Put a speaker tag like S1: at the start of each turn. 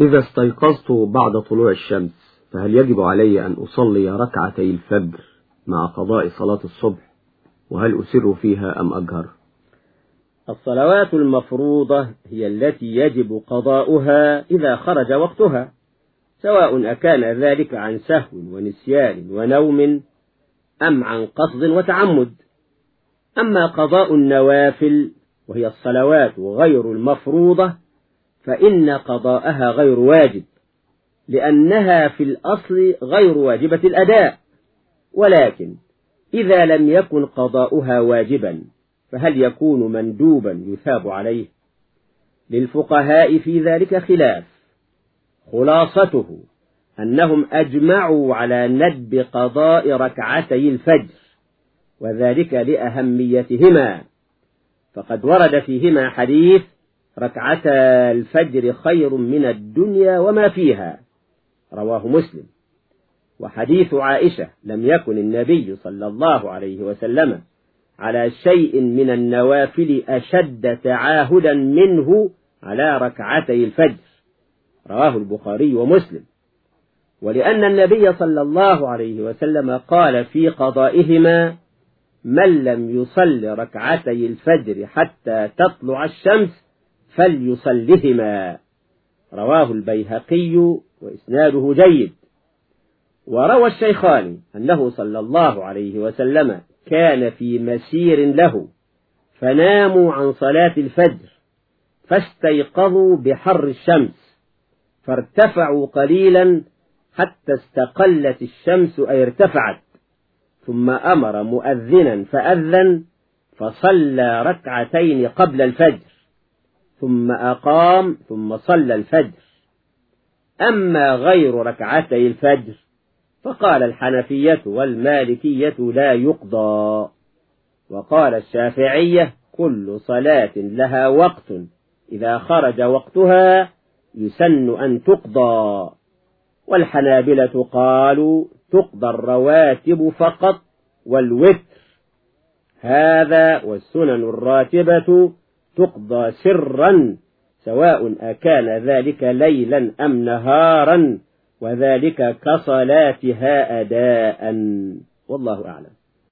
S1: إذا استيقظت بعد طلوع الشمس فهل يجب علي أن أصلي ركعتي الفجر مع قضاء صلاة الصبح؟ وهل أسر فيها أم أجهر؟
S2: الصلوات المفروضة هي التي يجب قضاؤها إذا خرج وقتها سواء أكان ذلك عن سهو ونسيان ونوم أم عن قصد وتعمد. أما قضاء النوافل وهي الصلوات غير المفروضة فإن قضاءها غير واجب لأنها في الأصل غير واجبة الأداء. ولكن إذا لم يكن قضاؤها واجبا فهل يكون مندوبا يثاب عليه؟ للفقهاء في ذلك خلاف. خلاصته أنهم أجمعوا على ندب قضاء ركعتي الفجر وذلك لأهميتهما. فقد ورد فيهما حديث ركعتا الفجر خير من الدنيا وما فيها. رواه مسلم. وحديث عائشة لم يكن النبي صلى الله عليه وسلم على شيء من النوافل أشد تعاهدا منه على ركعتي الفجر. رواه البخاري ومسلم. ولأن النبي صلى الله عليه وسلم قال في قضائهما من لم يصل ركعتي الفجر حتى تطلع الشمس فليصلهما. رواه البيهقي وإسناده جيد. وروى الشيخان أنه صلى الله عليه وسلم كان في مسير له فناموا عن صلاة الفجر فاستيقظوا بحر الشمس فارتفعوا قليلا حتى استقلت الشمس أي ارتفعت ثم أمر مؤذنا فأذن فصلى ركعتين قبل الفجر. ثم أقام ثم صلى الفجر. أما غير ركعتي الفجر فقال الحنفية والمالكية لا يقضى. وقال الشافعية كل صلاة لها وقت إذا خرج وقتها يسن أن تقضى. والحنابلة قالوا تقضى الرواتب فقط والوتر. هذا والسنن الراتبة تقضى سرا سواء أكان ذلك ليلا أم نهارا وذلك كصلاتها أداء. والله أعلم.